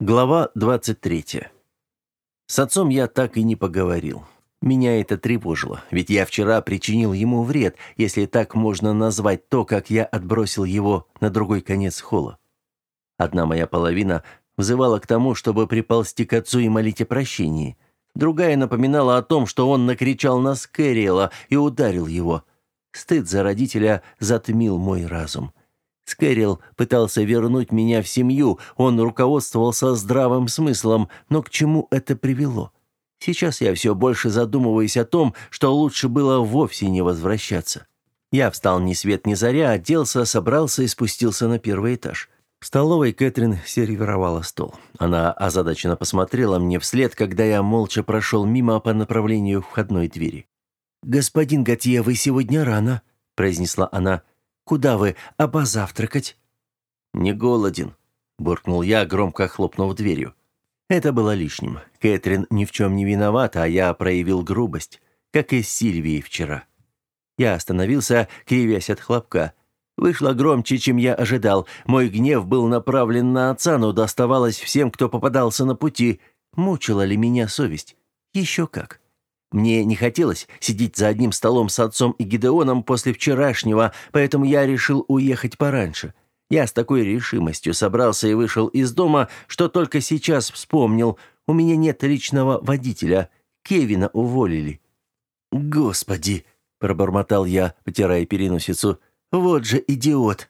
Глава 23. С отцом я так и не поговорил. Меня это тревожило, ведь я вчера причинил ему вред, если так можно назвать то, как я отбросил его на другой конец холла. Одна моя половина взывала к тому, чтобы приползти к отцу и молить о прощении. Другая напоминала о том, что он накричал на Скэриэла и ударил его. Стыд за родителя затмил мой разум. Скэрилл пытался вернуть меня в семью, он руководствовался здравым смыслом, но к чему это привело? Сейчас я все больше задумываюсь о том, что лучше было вовсе не возвращаться. Я встал ни свет ни заря, оделся, собрался и спустился на первый этаж. В столовой Кэтрин сервировала стол. Она озадаченно посмотрела мне вслед, когда я молча прошел мимо по направлению входной двери. «Господин Готье, вы сегодня рано», — произнесла она. Куда вы? А позавтракать?» «Не голоден», — буркнул я, громко хлопнув дверью. Это было лишним. Кэтрин ни в чем не виновата, а я проявил грубость, как и с Сильвией вчера. Я остановился, кривясь от хлопка. Вышло громче, чем я ожидал. Мой гнев был направлен на отца, но доставалось всем, кто попадался на пути. Мучила ли меня совесть? Еще как. Мне не хотелось сидеть за одним столом с отцом и Гидеоном после вчерашнего, поэтому я решил уехать пораньше. Я с такой решимостью собрался и вышел из дома, что только сейчас вспомнил, у меня нет личного водителя. Кевина уволили. «Господи!» – пробормотал я, потирая переносицу. «Вот же идиот!»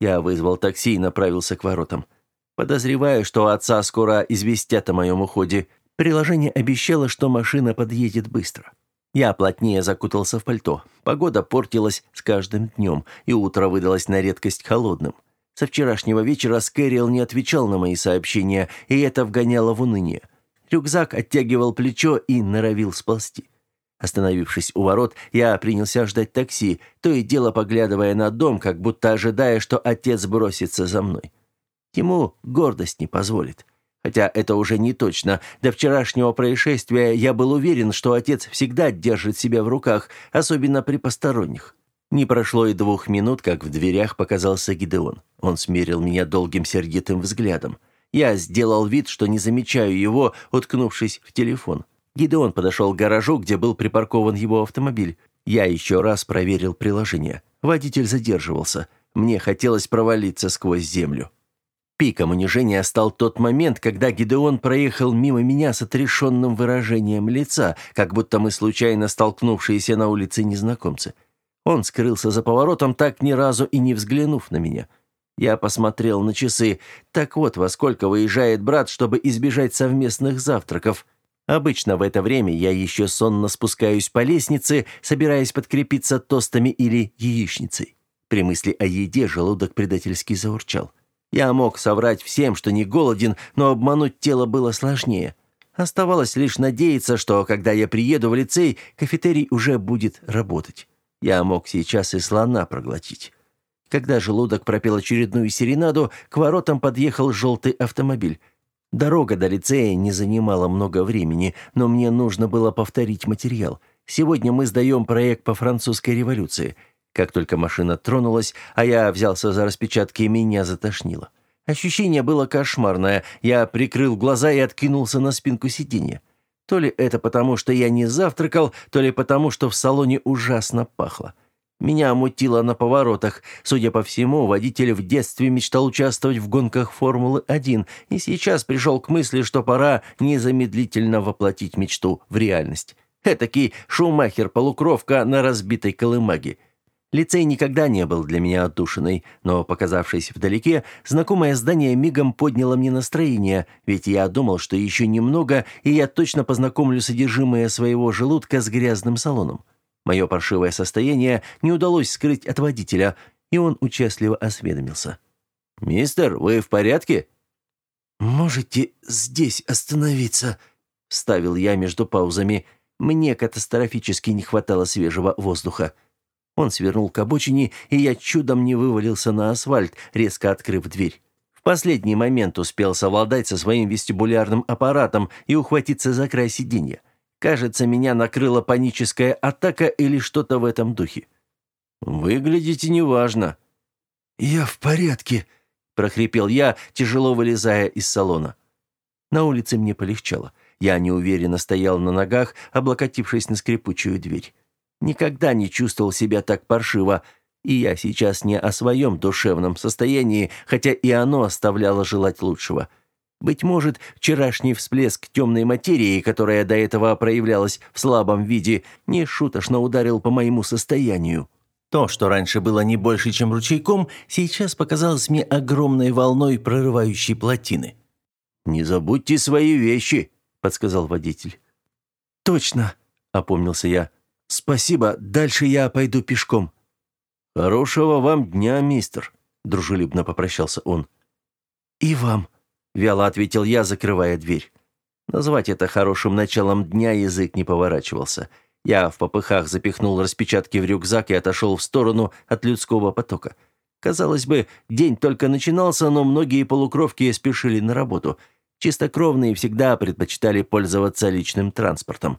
Я вызвал такси и направился к воротам. Подозреваю, что отца скоро известят о моем уходе. Приложение обещало, что машина подъедет быстро. Я плотнее закутался в пальто. Погода портилась с каждым днем, и утро выдалось на редкость холодным. Со вчерашнего вечера Скэриэл не отвечал на мои сообщения, и это вгоняло в уныние. Рюкзак оттягивал плечо и норовил сползти. Остановившись у ворот, я принялся ждать такси, то и дело поглядывая на дом, как будто ожидая, что отец бросится за мной. Ему гордость не позволит. Хотя это уже не точно. До вчерашнего происшествия я был уверен, что отец всегда держит себя в руках, особенно при посторонних. Не прошло и двух минут, как в дверях показался Гидеон. Он смерил меня долгим сердитым взглядом. Я сделал вид, что не замечаю его, уткнувшись в телефон. Гидеон подошел к гаражу, где был припаркован его автомобиль. Я еще раз проверил приложение. Водитель задерживался. Мне хотелось провалиться сквозь землю. Пиком унижения стал тот момент, когда Гидеон проехал мимо меня с отрешенным выражением лица, как будто мы случайно столкнувшиеся на улице незнакомцы. Он скрылся за поворотом, так ни разу и не взглянув на меня. Я посмотрел на часы. Так вот, во сколько выезжает брат, чтобы избежать совместных завтраков. Обычно в это время я еще сонно спускаюсь по лестнице, собираясь подкрепиться тостами или яичницей. При мысли о еде желудок предательски заурчал. Я мог соврать всем, что не голоден, но обмануть тело было сложнее. Оставалось лишь надеяться, что, когда я приеду в лицей, кафетерий уже будет работать. Я мог сейчас и слона проглотить. Когда желудок пропел очередную серенаду, к воротам подъехал желтый автомобиль. Дорога до лицея не занимала много времени, но мне нужно было повторить материал. Сегодня мы сдаем проект по французской революции – как только машина тронулась, а я взялся за распечатки, меня затошнило. Ощущение было кошмарное. Я прикрыл глаза и откинулся на спинку сиденья. То ли это потому, что я не завтракал, то ли потому, что в салоне ужасно пахло. Меня мутило на поворотах. Судя по всему, водитель в детстве мечтал участвовать в гонках Формулы-1 и сейчас пришел к мысли, что пора незамедлительно воплотить мечту в реальность. Этакий Шумахер-полукровка на разбитой колымаге. Лицей никогда не был для меня отдушиной, но, показавшись вдалеке, знакомое здание мигом подняло мне настроение, ведь я думал, что еще немного, и я точно познакомлю содержимое своего желудка с грязным салоном. Мое паршивое состояние не удалось скрыть от водителя, и он участливо осведомился. «Мистер, вы в порядке?» «Можете здесь остановиться?» — вставил я между паузами. Мне катастрофически не хватало свежего воздуха. Он свернул к обочине, и я чудом не вывалился на асфальт, резко открыв дверь. В последний момент успел совладать со своим вестибулярным аппаратом и ухватиться за край сиденья. Кажется, меня накрыла паническая атака или что-то в этом духе. «Выглядите неважно». «Я в порядке», — прохрипел я, тяжело вылезая из салона. На улице мне полегчало. Я неуверенно стоял на ногах, облокотившись на скрипучую дверь. Никогда не чувствовал себя так паршиво, и я сейчас не о своем душевном состоянии, хотя и оно оставляло желать лучшего. Быть может, вчерашний всплеск темной материи, которая до этого проявлялась в слабом виде, не шуточно ударил по моему состоянию. То, что раньше было не больше, чем ручейком, сейчас показалось мне огромной волной прорывающей плотины. «Не забудьте свои вещи», — подсказал водитель. «Точно», — опомнился я. «Спасибо, дальше я пойду пешком». «Хорошего вам дня, мистер», — дружелюбно попрощался он. «И вам», — вяло ответил я, закрывая дверь. Назвать это хорошим началом дня язык не поворачивался. Я в попыхах запихнул распечатки в рюкзак и отошел в сторону от людского потока. Казалось бы, день только начинался, но многие полукровки спешили на работу. Чистокровные всегда предпочитали пользоваться личным транспортом.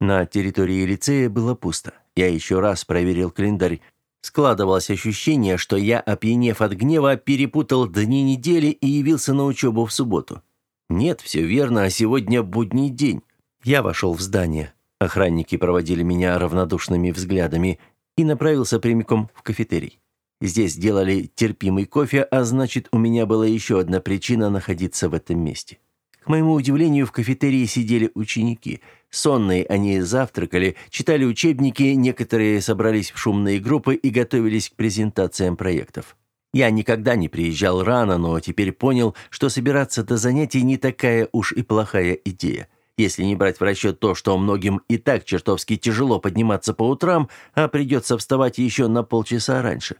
На территории лицея было пусто. Я еще раз проверил календарь. Складывалось ощущение, что я, опьянев от гнева, перепутал дни недели и явился на учебу в субботу. Нет, все верно, а сегодня будний день. Я вошел в здание. Охранники проводили меня равнодушными взглядами и направился прямиком в кафетерий. Здесь делали терпимый кофе, а значит, у меня была еще одна причина находиться в этом месте. К моему удивлению, в кафетерии сидели ученики. Сонные они завтракали, читали учебники, некоторые собрались в шумные группы и готовились к презентациям проектов. Я никогда не приезжал рано, но теперь понял, что собираться до занятий не такая уж и плохая идея. Если не брать в расчет то, что многим и так чертовски тяжело подниматься по утрам, а придется вставать еще на полчаса раньше.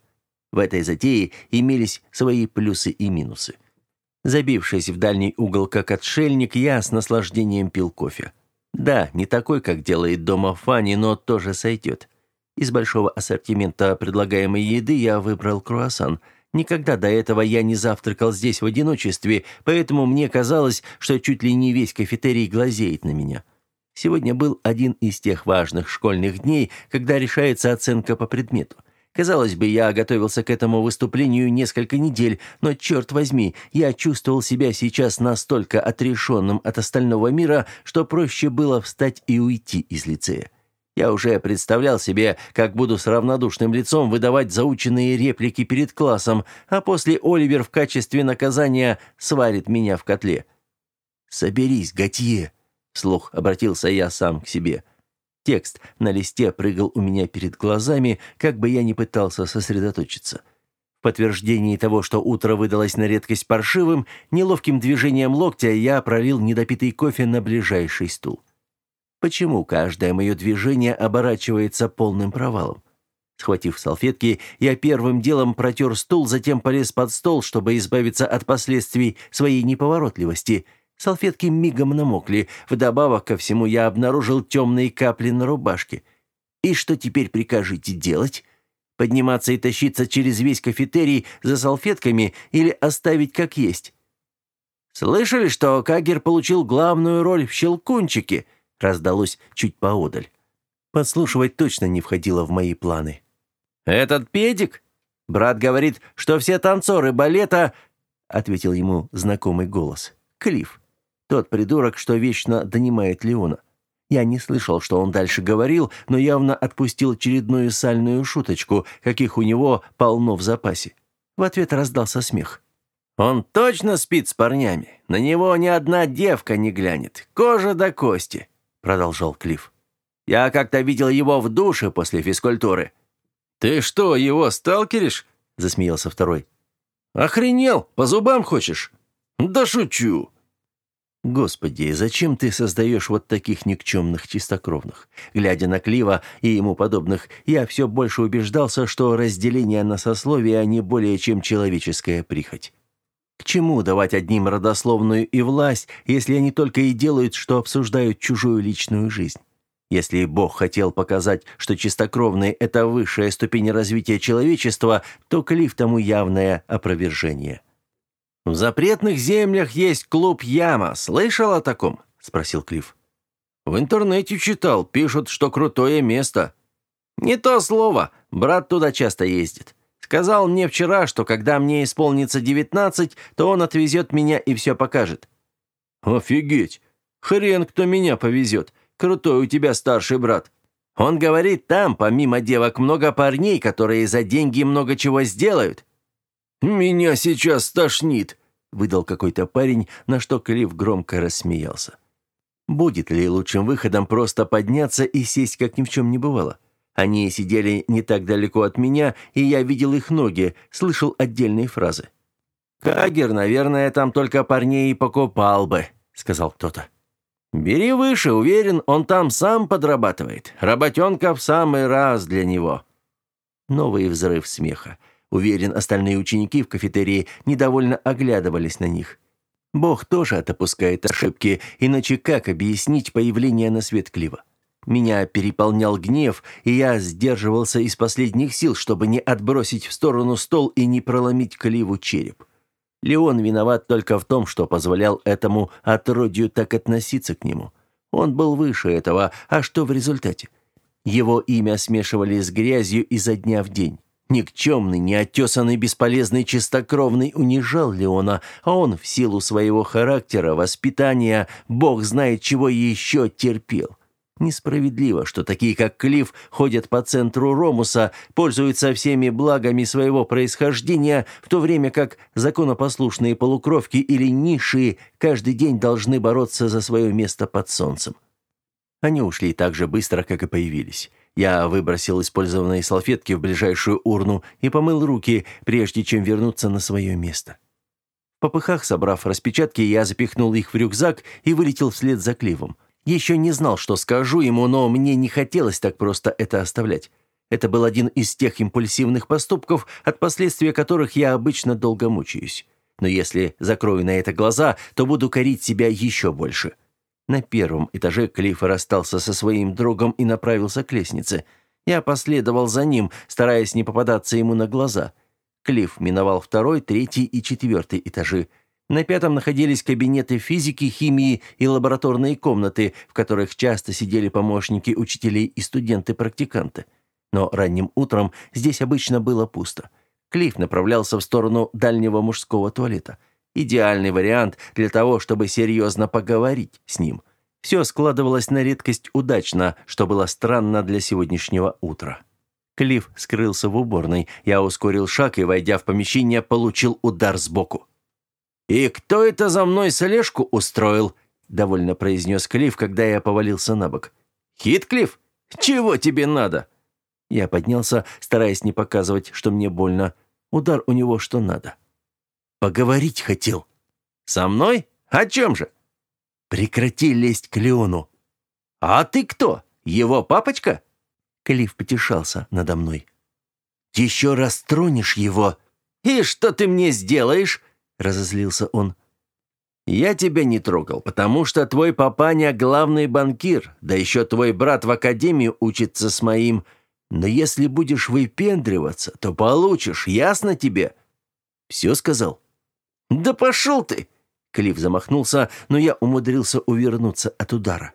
В этой затее имелись свои плюсы и минусы. Забившись в дальний угол как отшельник, я с наслаждением пил кофе. Да, не такой, как делает дома Фанни, но тоже сойдет. Из большого ассортимента предлагаемой еды я выбрал круассан. Никогда до этого я не завтракал здесь в одиночестве, поэтому мне казалось, что чуть ли не весь кафетерий глазеет на меня. Сегодня был один из тех важных школьных дней, когда решается оценка по предмету. Казалось бы, я готовился к этому выступлению несколько недель, но, черт возьми, я чувствовал себя сейчас настолько отрешенным от остального мира, что проще было встать и уйти из лицея. Я уже представлял себе, как буду с равнодушным лицом выдавать заученные реплики перед классом, а после Оливер в качестве наказания сварит меня в котле. «Соберись, Готье!» — вслух обратился я сам к себе — Текст на листе прыгал у меня перед глазами, как бы я ни пытался сосредоточиться. В подтверждении того, что утро выдалось на редкость паршивым, неловким движением локтя я пролил недопитый кофе на ближайший стул. Почему каждое мое движение оборачивается полным провалом? Схватив салфетки, я первым делом протер стул, затем полез под стол, чтобы избавиться от последствий своей неповоротливости – Салфетки мигом намокли. Вдобавок ко всему я обнаружил темные капли на рубашке. И что теперь прикажете делать? Подниматься и тащиться через весь кафетерий за салфетками или оставить как есть? «Слышали, что Кагер получил главную роль в «Щелкунчике»?» раздалось чуть поодаль. Подслушивать точно не входило в мои планы. «Этот педик? Брат говорит, что все танцоры балета...» ответил ему знакомый голос. «Клифф». Тот придурок, что вечно донимает Леона. Я не слышал, что он дальше говорил, но явно отпустил очередную сальную шуточку, каких у него полно в запасе. В ответ раздался смех. «Он точно спит с парнями. На него ни одна девка не глянет. Кожа до кости», — продолжал Клифф. «Я как-то видел его в душе после физкультуры». «Ты что, его сталкеришь?» — засмеялся второй. «Охренел? По зубам хочешь?» «Да шучу!» Господи, зачем ты создаешь вот таких никчемных чистокровных? Глядя на Клива и ему подобных, я все больше убеждался, что разделение на сословия не более чем человеческая прихоть. К чему давать одним родословную и власть, если они только и делают, что обсуждают чужую личную жизнь? Если Бог хотел показать, что чистокровные – это высшая ступень развития человечества, то Клив тому явное опровержение. «В запретных землях есть клуб Яма. Слышал о таком?» — спросил Клифф. «В интернете читал. Пишут, что крутое место». «Не то слово. Брат туда часто ездит. Сказал мне вчера, что когда мне исполнится девятнадцать, то он отвезет меня и все покажет». «Офигеть! Хрен, кто меня повезет! Крутой у тебя старший брат!» Он говорит, там, помимо девок, много парней, которые за деньги много чего сделают. «Меня сейчас тошнит», — выдал какой-то парень, на что Клифф громко рассмеялся. Будет ли лучшим выходом просто подняться и сесть, как ни в чем не бывало? Они сидели не так далеко от меня, и я видел их ноги, слышал отдельные фразы. «Кагер, наверное, там только парней и покупал бы», — сказал кто-то. «Бери выше, уверен, он там сам подрабатывает. Работенка в самый раз для него». Новый взрыв смеха. Уверен, остальные ученики в кафетерии недовольно оглядывались на них. Бог тоже допускает ошибки, иначе как объяснить появление на свет Клива? Меня переполнял гнев, и я сдерживался из последних сил, чтобы не отбросить в сторону стол и не проломить Кливу череп. Леон виноват только в том, что позволял этому отродью так относиться к нему. Он был выше этого, а что в результате? Его имя смешивали с грязью изо дня в день. Никчемный, неотесанный, бесполезный, чистокровный унижал Леона, а он в силу своего характера, воспитания, бог знает чего еще терпел. Несправедливо, что такие, как Клифф, ходят по центру Ромуса, пользуются всеми благами своего происхождения, в то время как законопослушные полукровки или низшие каждый день должны бороться за свое место под солнцем. Они ушли так же быстро, как и появились. Я выбросил использованные салфетки в ближайшую урну и помыл руки, прежде чем вернуться на свое место. В попыхах, собрав распечатки, я запихнул их в рюкзак и вылетел вслед за Кливом. Еще не знал, что скажу ему, но мне не хотелось так просто это оставлять. Это был один из тех импульсивных поступков, от последствия которых я обычно долго мучаюсь. Но если закрою на это глаза, то буду корить себя еще больше. На первом этаже Клифф расстался со своим другом и направился к лестнице. Я последовал за ним, стараясь не попадаться ему на глаза. Клифф миновал второй, третий и четвертый этажи. На пятом находились кабинеты физики, химии и лабораторные комнаты, в которых часто сидели помощники учителей и студенты-практиканты. Но ранним утром здесь обычно было пусто. Клифф направлялся в сторону дальнего мужского туалета. Идеальный вариант для того, чтобы серьезно поговорить с ним. Все складывалось на редкость удачно, что было странно для сегодняшнего утра. Клифф скрылся в уборной. Я ускорил шаг и, войдя в помещение, получил удар сбоку. «И кто это за мной слежку устроил?» — довольно произнес Клифф, когда я повалился на бок. «Хитклифф? Чего тебе надо?» Я поднялся, стараясь не показывать, что мне больно. Удар у него что надо. Поговорить хотел. Со мной? О чем же? Прекрати лезть к Леону. А ты кто? Его папочка? Клифф потешался надо мной. Еще раз тронешь его. И что ты мне сделаешь? Разозлился он. «Я тебя не трогал, потому что твой папаня главный банкир, да еще твой брат в академии учится с моим. Но если будешь выпендриваться, то получишь, ясно тебе?» «Все сказал?» «Да пошел ты!» Клифф замахнулся, но я умудрился увернуться от удара.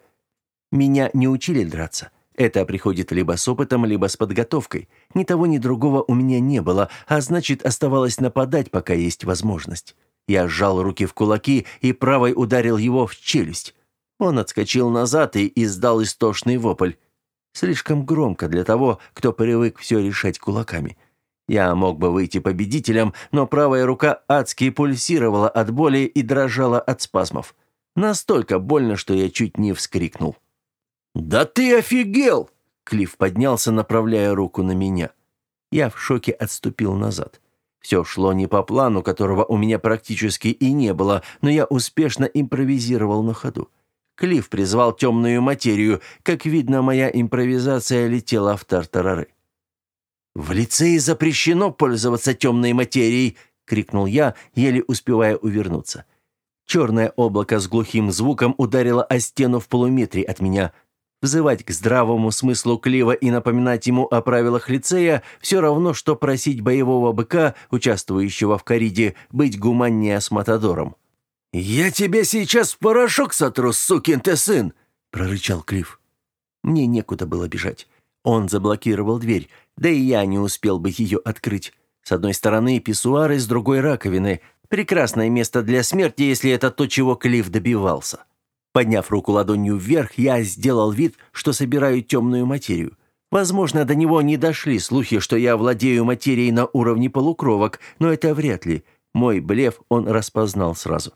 Меня не учили драться. Это приходит либо с опытом, либо с подготовкой. Ни того, ни другого у меня не было, а значит, оставалось нападать, пока есть возможность. Я сжал руки в кулаки и правой ударил его в челюсть. Он отскочил назад и издал истошный вопль. Слишком громко для того, кто привык все решать кулаками. Я мог бы выйти победителем, но правая рука адски пульсировала от боли и дрожала от спазмов. Настолько больно, что я чуть не вскрикнул. «Да ты офигел!» Клифф поднялся, направляя руку на меня. Я в шоке отступил назад. Все шло не по плану, которого у меня практически и не было, но я успешно импровизировал на ходу. Клифф призвал темную материю. Как видно, моя импровизация летела в тартарары. «В лицее запрещено пользоваться темной материей!» — крикнул я, еле успевая увернуться. Черное облако с глухим звуком ударило о стену в полуметре от меня. Взывать к здравому смыслу Клива и напоминать ему о правилах лицея все равно, что просить боевого быка, участвующего в кориде, быть гуманнее с Матадором. «Я тебя сейчас порошок сотру, сукин ты сын!» — прорычал Клив. Мне некуда было бежать. Он заблокировал дверь, да и я не успел бы ее открыть. С одной стороны писсуары, с другой раковины. Прекрасное место для смерти, если это то, чего Клифф добивался. Подняв руку ладонью вверх, я сделал вид, что собираю темную материю. Возможно, до него не дошли слухи, что я владею материей на уровне полукровок, но это вряд ли. Мой блеф он распознал сразу.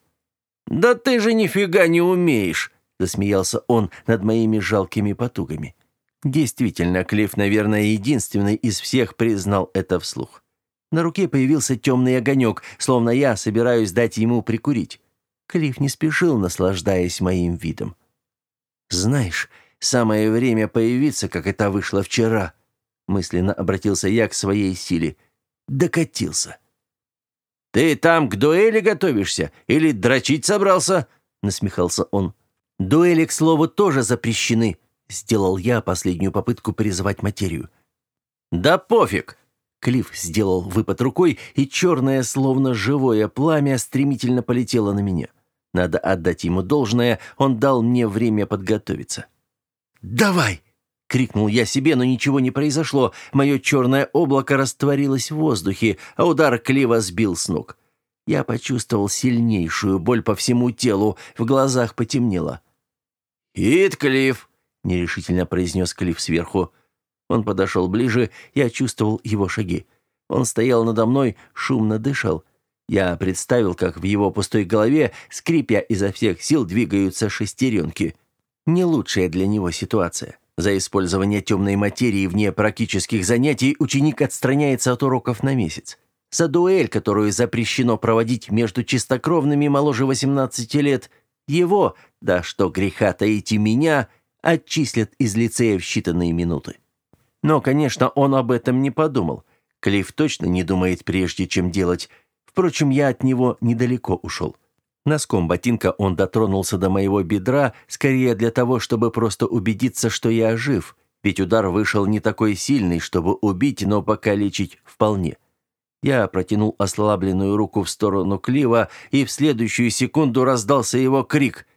«Да ты же нифига не умеешь!» — засмеялся он над моими жалкими потугами. Действительно, Клифф, наверное, единственный из всех признал это вслух. На руке появился темный огонек, словно я собираюсь дать ему прикурить. Клифф не спешил, наслаждаясь моим видом. «Знаешь, самое время появиться, как это вышло вчера», мысленно обратился я к своей силе. Докатился. «Ты там к дуэли готовишься или дрочить собрался?» насмехался он. «Дуэли, к слову, тоже запрещены», сделал я последнюю попытку призвать материю. «Да пофиг!» Клифф сделал выпад рукой, и черное, словно живое пламя, стремительно полетело на меня. Надо отдать ему должное, он дал мне время подготовиться. «Давай!» — крикнул я себе, но ничего не произошло. Мое черное облако растворилось в воздухе, а удар Клива сбил с ног. Я почувствовал сильнейшую боль по всему телу, в глазах потемнело. «Ит, Клифф!» — нерешительно произнес Клифф сверху. Он подошел ближе, я чувствовал его шаги. Он стоял надо мной, шумно дышал. Я представил, как в его пустой голове, скрипя изо всех сил, двигаются шестеренки. Не лучшая для него ситуация. За использование темной материи вне практических занятий ученик отстраняется от уроков на месяц. За дуэль, которую запрещено проводить между чистокровными моложе 18 лет, его, да что греха таить и меня, отчислят из лицея в считанные минуты. Но, конечно, он об этом не подумал. Клифф точно не думает прежде, чем делать. Впрочем, я от него недалеко ушел. Носком ботинка он дотронулся до моего бедра, скорее для того, чтобы просто убедиться, что я жив, ведь удар вышел не такой сильный, чтобы убить, но пока лечить вполне. Я протянул ослабленную руку в сторону Клива, и в следующую секунду раздался его крик.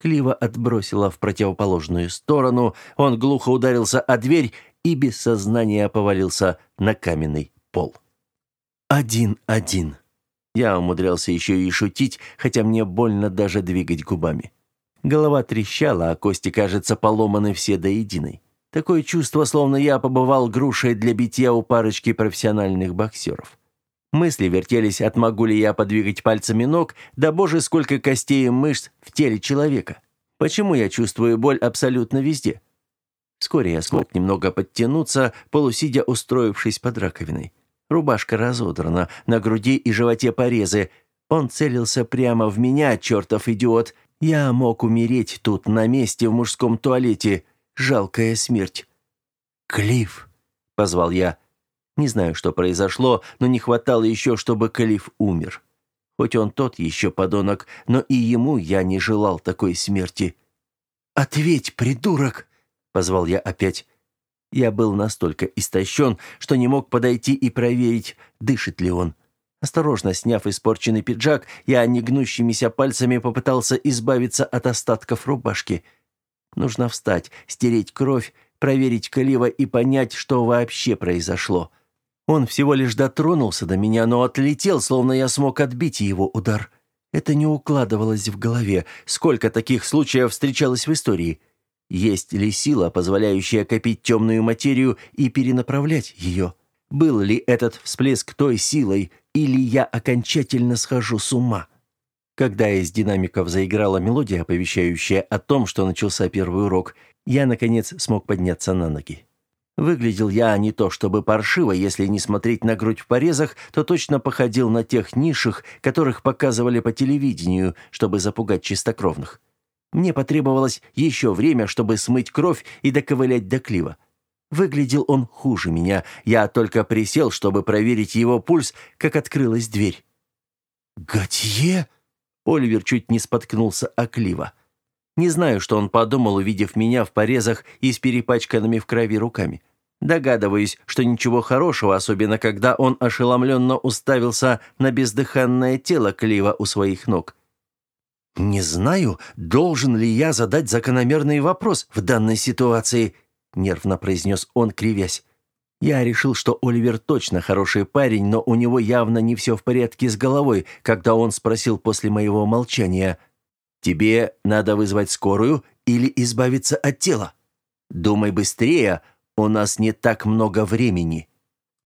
Клива отбросила в противоположную сторону, он глухо ударился о дверь и без сознания повалился на каменный пол. Один-один. Я умудрялся еще и шутить, хотя мне больно даже двигать губами. Голова трещала, а кости, кажется, поломаны все до единой. Такое чувство, словно я побывал грушей для битья у парочки профессиональных боксеров. Мысли вертелись, от могу ли я подвигать пальцами ног, да боже, сколько костей и мышц в теле человека. Почему я чувствую боль абсолютно везде? Вскоре я смог немного подтянуться, полусидя устроившись под раковиной. Рубашка разодрана, на груди и животе порезы. Он целился прямо в меня, чертов идиот. Я мог умереть тут, на месте, в мужском туалете. Жалкая смерть. «Клифф!» — позвал я. Не знаю, что произошло, но не хватало еще, чтобы Клифф умер. Хоть он тот еще подонок, но и ему я не желал такой смерти. «Ответь, придурок!» позвал я опять. Я был настолько истощен, что не мог подойти и проверить, дышит ли он. Осторожно сняв испорченный пиджак, я негнущимися пальцами попытался избавиться от остатков рубашки. Нужно встать, стереть кровь, проверить Калива и понять, что вообще произошло. Он всего лишь дотронулся до меня, но отлетел, словно я смог отбить его удар. Это не укладывалось в голове. Сколько таких случаев встречалось в истории? Есть ли сила, позволяющая копить темную материю и перенаправлять ее? Был ли этот всплеск той силой, или я окончательно схожу с ума? Когда из динамиков заиграла мелодия, оповещающая о том, что начался первый урок, я, наконец, смог подняться на ноги. Выглядел я не то чтобы паршиво, если не смотреть на грудь в порезах, то точно походил на тех низших, которых показывали по телевидению, чтобы запугать чистокровных. Мне потребовалось еще время, чтобы смыть кровь и доковылять до Клива. Выглядел он хуже меня. Я только присел, чтобы проверить его пульс, как открылась дверь. «Готье?» Оливер чуть не споткнулся о Клива. Не знаю, что он подумал, увидев меня в порезах и с перепачканными в крови руками. Догадываюсь, что ничего хорошего, особенно когда он ошеломленно уставился на бездыханное тело Клива у своих ног. «Не знаю, должен ли я задать закономерный вопрос в данной ситуации», — нервно произнес он, кривясь. Я решил, что Оливер точно хороший парень, но у него явно не все в порядке с головой, когда он спросил после моего молчания, «Тебе надо вызвать скорую или избавиться от тела? Думай быстрее, у нас не так много времени».